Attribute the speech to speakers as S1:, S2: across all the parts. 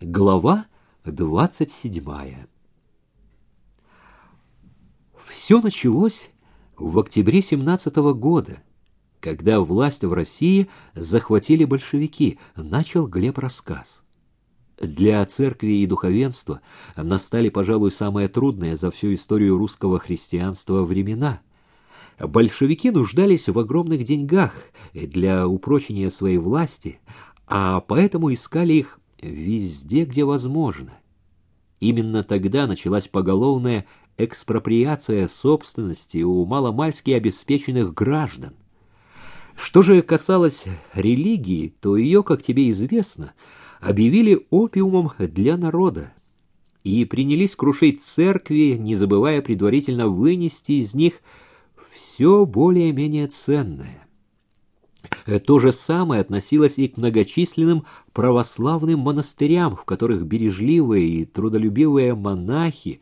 S1: Глава двадцать седьмая. Все началось в октябре семнадцатого года, когда власть в России захватили большевики, начал Глеб рассказ. Для церкви и духовенства настали, пожалуй, самые трудные за всю историю русского христианства времена. Большевики нуждались в огромных деньгах для упрочения своей власти, а поэтому искали их везде, где возможно. Именно тогда началась поголовная экспроприация собственности у маломальски обеспеченных граждан. Что же касалось религии, то ее, как тебе известно, объявили опиумом для народа и принялись крушить церкви, не забывая предварительно вынести из них все более-менее ценное. То же самое относилось и к многочисленным православным монастырям, в которых бережливые и трудолюбивые монахи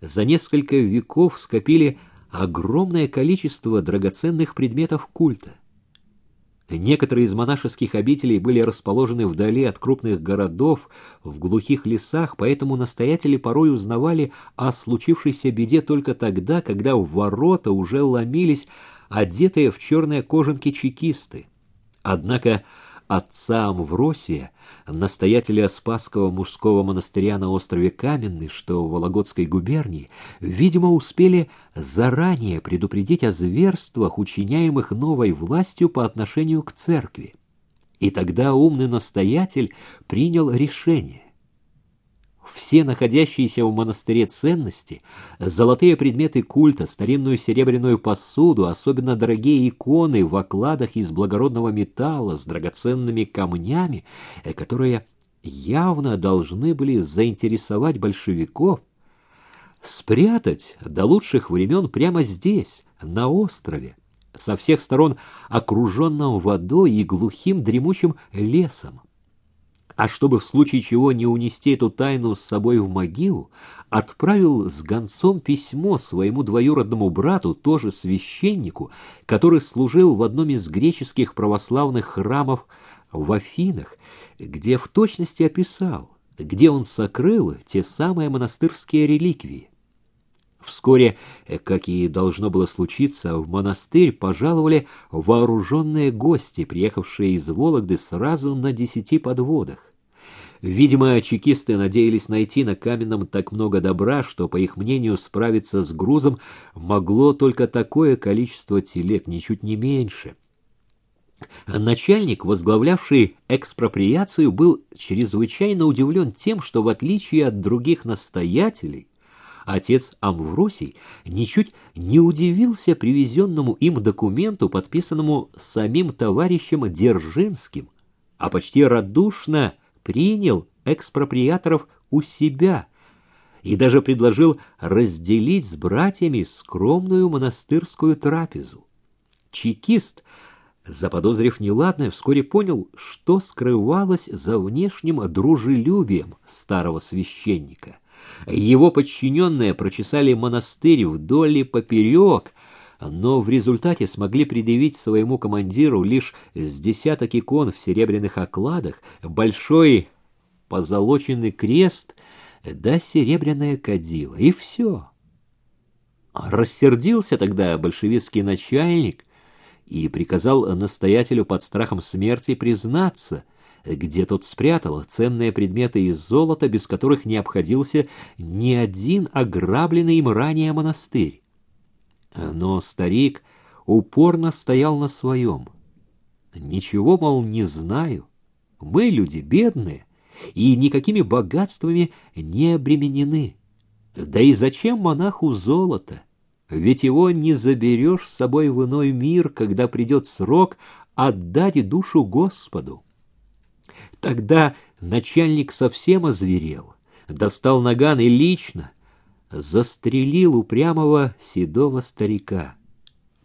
S1: за несколько веков скопили огромное количество драгоценных предметов культа. Некоторые из монашеских обителей были расположены вдали от крупных городов, в глухих лесах, поэтому настоятели порой узнавали о случившейся беде только тогда, когда в ворота уже ломились одетые в черные кожанки чекисты. Однако отца Амвросия, настоятеля Спасского мужского монастыря на острове Каменный, что в Вологодской губернии, видимо, успели заранее предупредить о зверствах, учиняемых новой властью по отношению к церкви. И тогда умный настоятель принял решение все находящиеся в монастыре ценности, золотые предметы культа, старинную серебряную посуду, особенно дорогие иконы в окладах из благородного металла с драгоценными камнями, э, которые явно должны были заинтересовать большевиков, спрятать до лучших времен прямо здесь, на острове, со всех сторон окруженном водой и глухим дремучим лесом а чтобы в случае чего не унести эту тайну с собой в могилу, отправил с гонцом письмо своему двоюродному брату, тоже священнику, который служил в одном из греческих православных храмов в Афинах, где в точности описал, где он сокрыл те самые монастырские реликвии. Вскоре, как и должно было случиться, в монастырь пожаловали вооруженные гости, приехавшие из Вологды сразу на десяти подводах. Видимо, чекисты надеялись найти на каменном так много добра, что, по их мнению, справиться с грузом могло только такое количество телег, ничуть не меньше. Начальник, возглавлявший экспроприацию, был чрезвычайно удивлен тем, что, в отличие от других настоятелей, отец Амвросий ничуть не удивился привезенному им документу, подписанному самим товарищем Держинским, а почти радушно принял экспроприаторов у себя и даже предложил разделить с братьями скромную монастырскую трапезу. Чекист, заподозрив неладное, вскоре понял, что скрывалось за внешним дружелюбием старого священника. Его подчиненные прочесали монастырь вдоль и поперек, но в результате смогли предъявить своему командиру лишь с десяток икон в серебряных окладах, большой позолоченный крест да серебряное кадило, и все. Рассердился тогда большевистский начальник и приказал настоятелю под страхом смерти признаться, где тот спрятал ценные предметы из золота, без которых не обходился ни один ограбленный им ранее монастырь. Но старик упорно стоял на своем. Ничего, мол, не знаю. Мы люди бедные и никакими богатствами не обременены. Да и зачем монаху золото? Ведь его не заберешь с собой в иной мир, когда придет срок отдать душу Господу. Тогда начальник совсем озверел, достал наган и лично застрелил упрямого седого старика,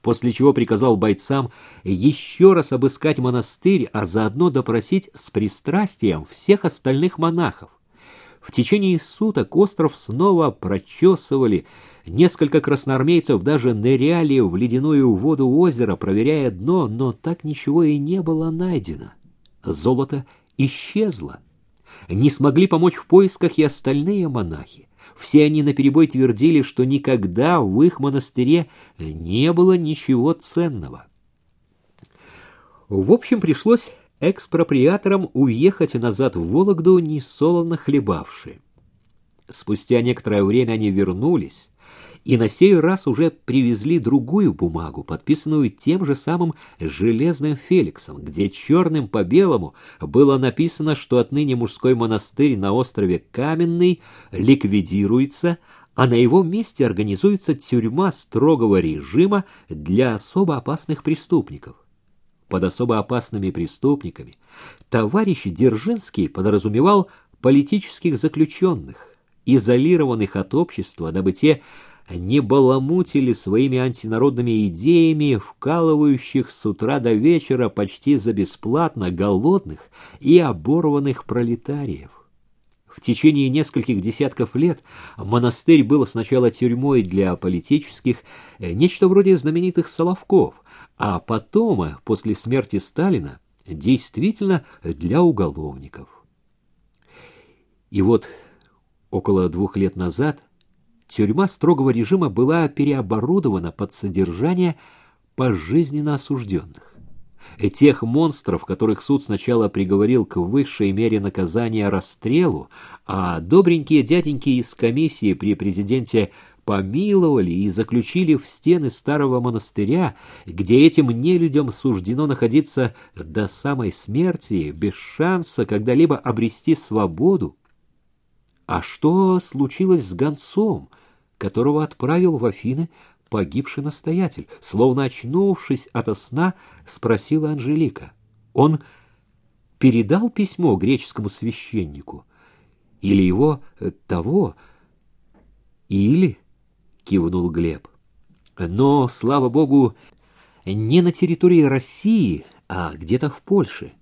S1: после чего приказал бойцам еще раз обыскать монастырь, а заодно допросить с пристрастием всех остальных монахов. В течение суток остров снова прочесывали, несколько красноармейцев даже ныряли в ледяную воду озера, проверяя дно, но так ничего и не было найдено. Золото исчезло. Не смогли помочь в поисках и остальные монахи. Все они наперебой твердили, что никогда в их монастыре не было ничего ценного. В общем, пришлось экспроприаторам уехать назад в Вологду, несолоно хлебавшие. Спустя некоторое время они вернулись, и на сей раз уже привезли другую бумагу, подписанную тем же самым Железным Феликсом, где черным по белому было написано, что отныне мужской монастырь на острове Каменный ликвидируется, а на его месте организуется тюрьма строгого режима для особо опасных преступников. Под особо опасными преступниками товарищ Дзержинский подразумевал политических заключенных, изолированных от общества, дабы те не баламутили своими антинародными идеями, вкалывающих с утра до вечера почти за бесплатно голодных и оборванных пролетариев. В течение нескольких десятков лет монастырь был сначала тюрьмой для политических, э, нечто вроде знаменитых Соловков, а потом, э, после смерти Сталина, действительно для уголовников. И вот около двух лет назад тюрьма строгого режима была переоборудована под содержание пожизненно осужденных. Тех монстров, которых суд сначала приговорил к высшей мере наказания расстрелу, а добренькие дяденьки из комиссии при президенте помиловали и заключили в стены старого монастыря, где этим нелюдям суждено находиться до самой смерти, без шанса когда-либо обрести свободу. А что случилось с гонцом — которого отправил в Афины погибший настоятель. Словно очнувшись ото сна, спросила Анжелика. Он передал письмо греческому священнику? Или его э, того? Или, кивнул Глеб. Но, слава богу, не на территории России, а где-то в Польше.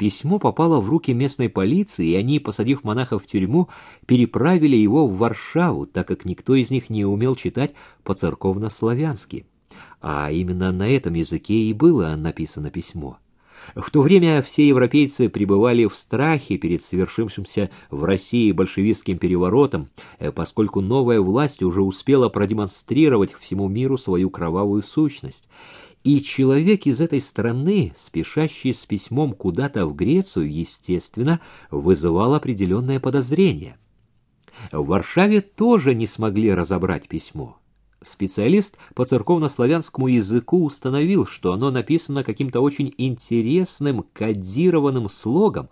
S1: Письмо попало в руки местной полиции, и они, посадив монаха в тюрьму, переправили его в Варшаву, так как никто из них не умел читать по-церковно-славянски. А именно на этом языке и было написано письмо. В то время все европейцы пребывали в страхе перед совершившимся в России большевистским переворотом, э, поскольку новая власть уже успела продемонстрировать всему миру свою кровавую сущность. И человек из этой страны, спешащий с письмом куда-то в Грецию, естественно, вызывал определенное подозрение. В Варшаве тоже не смогли разобрать письмо. Специалист по церковно-славянскому языку установил, что оно написано каким-то очень интересным кодированным слогом,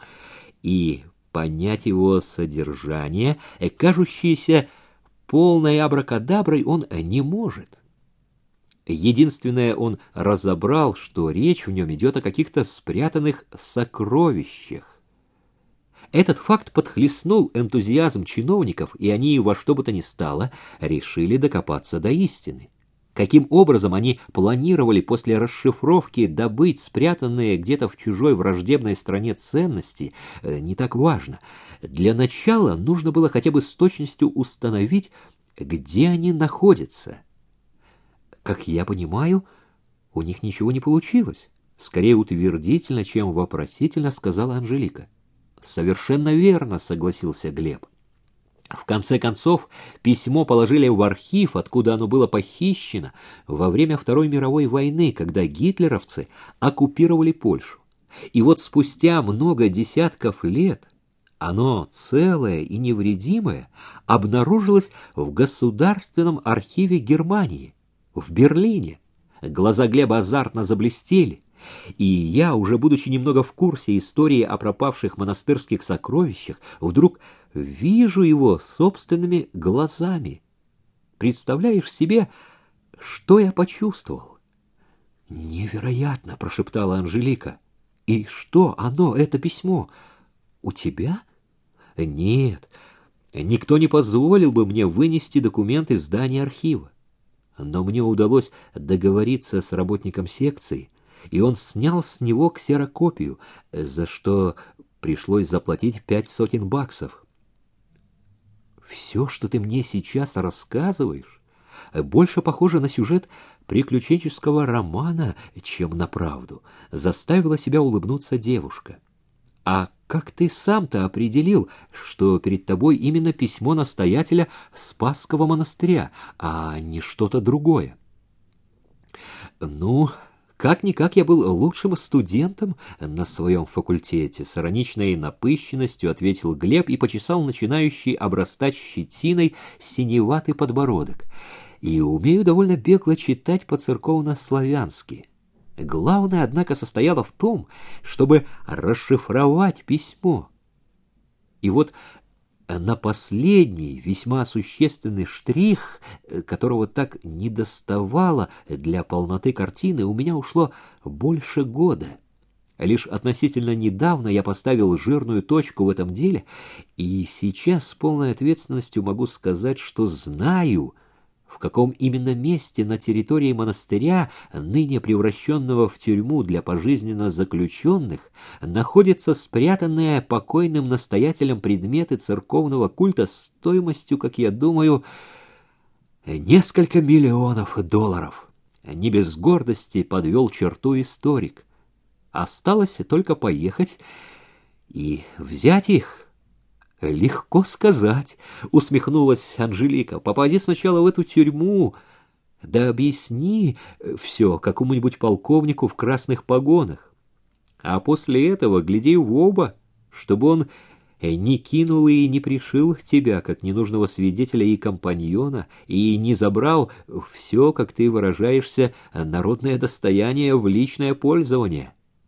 S1: и понять его содержание, кажущееся полной абракадаброй, он не может. Единственное, он разобрал, что речь в нем идет о каких-то спрятанных сокровищах. Этот факт подхлестнул энтузиазм чиновников, и они во что бы то ни стало решили докопаться до истины. Каким образом они планировали после расшифровки добыть спрятанные где-то в чужой враждебной стране ценности, э, не так важно. Для начала нужно было хотя бы с точностью установить, где они находятся – как я понимаю, у них ничего не получилось. Скорее утвердительно, чем вопросительно сказала Анжелика. Совершенно верно, согласился Глеб. В конце концов, письмо положили в архив, откуда оно было похищено во время Второй мировой войны, когда гитлеровцы оккупировали Польшу. И вот спустя много десятков лет оно целое и невредимое обнаружилось в Государственном архиве Германии в Берлине. Глаза Глеба азартно заблестели, и я, уже будучи немного в курсе истории о пропавших монастырских сокровищах, вдруг вижу его собственными глазами. Представляешь себе, что я почувствовал? «Невероятно!» — прошептала Анжелика. «И что оно, это письмо? У тебя?» «Нет, никто не позволил бы мне вынести документы из здания архива но мне удалось договориться с работником секции, и он снял с него ксерокопию, за что пришлось заплатить пять сотен баксов. Все, что ты мне сейчас рассказываешь, больше похоже на сюжет приключенческого романа, чем на правду, заставила себя улыбнуться девушка. А как ты сам-то определил, что перед тобой именно письмо настоятеля Спасского монастыря, а не что-то другое? Ну, как-никак я был лучшим студентом на своем факультете. С ироничной напыщенностью ответил Глеб и почесал начинающий обрастать щетиной синеватый подбородок. И умею довольно бегло читать по-церковно-славянски. Главное, однако, состояло в том, чтобы расшифровать письмо. И вот на последний, весьма существенный штрих, которого так недоставало для полноты картины, у меня ушло больше года. Лишь относительно недавно я поставил жирную точку в этом деле, и сейчас с полной ответственностью могу сказать, что знаю — в каком именно месте на территории монастыря, ныне превращенного в тюрьму для пожизненно заключенных, находятся спрятанные покойным настоятелем предметы церковного культа стоимостью, как я думаю, несколько миллионов долларов. Не без гордости подвел черту историк. Осталось только поехать и взять их. Легко сказать, усмехнулась Анжелика. Попади сначала в эту тюрьму, да объясни все какому-нибудь полковнику в красных погонах. А после этого гляди в оба, чтобы он не кинул и не пришил тебя, как ненужного свидетеля и компаньона, и не забрал все, как ты выражаешься, народное достояние в личное пользование.